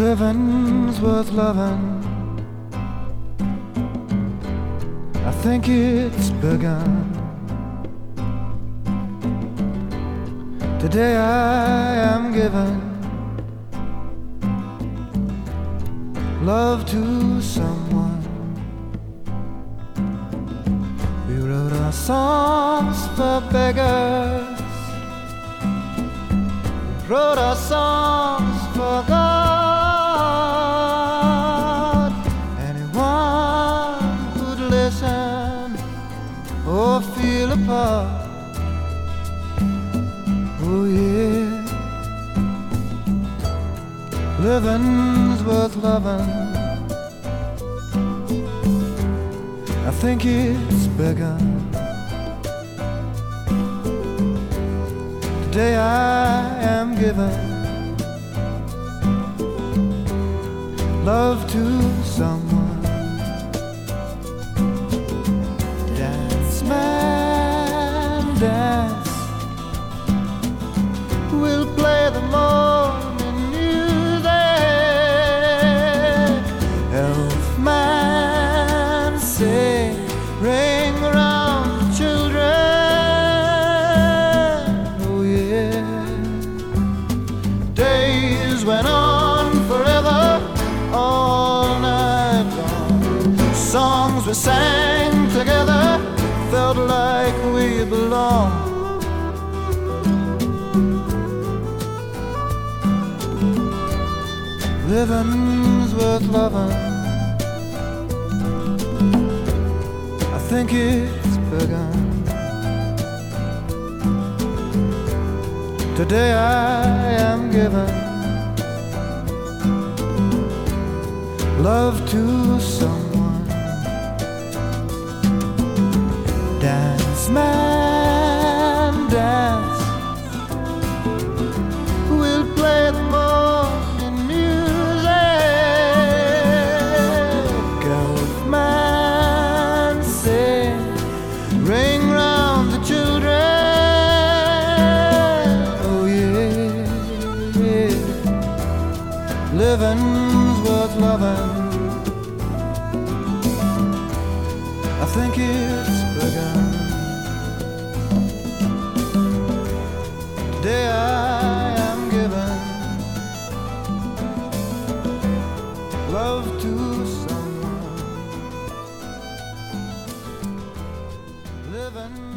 Living's worth loving. I think it's begun. Today I am giving love to someone. We wrote our songs for beggars, wrote our songs or feel a part. Oh yeah, living's worth loving. I think it's begun. Today I am giving love to someone. Dance. We'll play the morning music. Elf man, sing, ring around the children. Oh yeah. Days went on forever, all night long. Songs we sang together felt like we belonged. Living's worth loving. I think it's begun. Today I am given love to someone. Dance, man, dance. We'll play the morning music. Elf man, sing, ring round the children. Oh yeah, yeah. living's worth loving. I think it's love to someone living.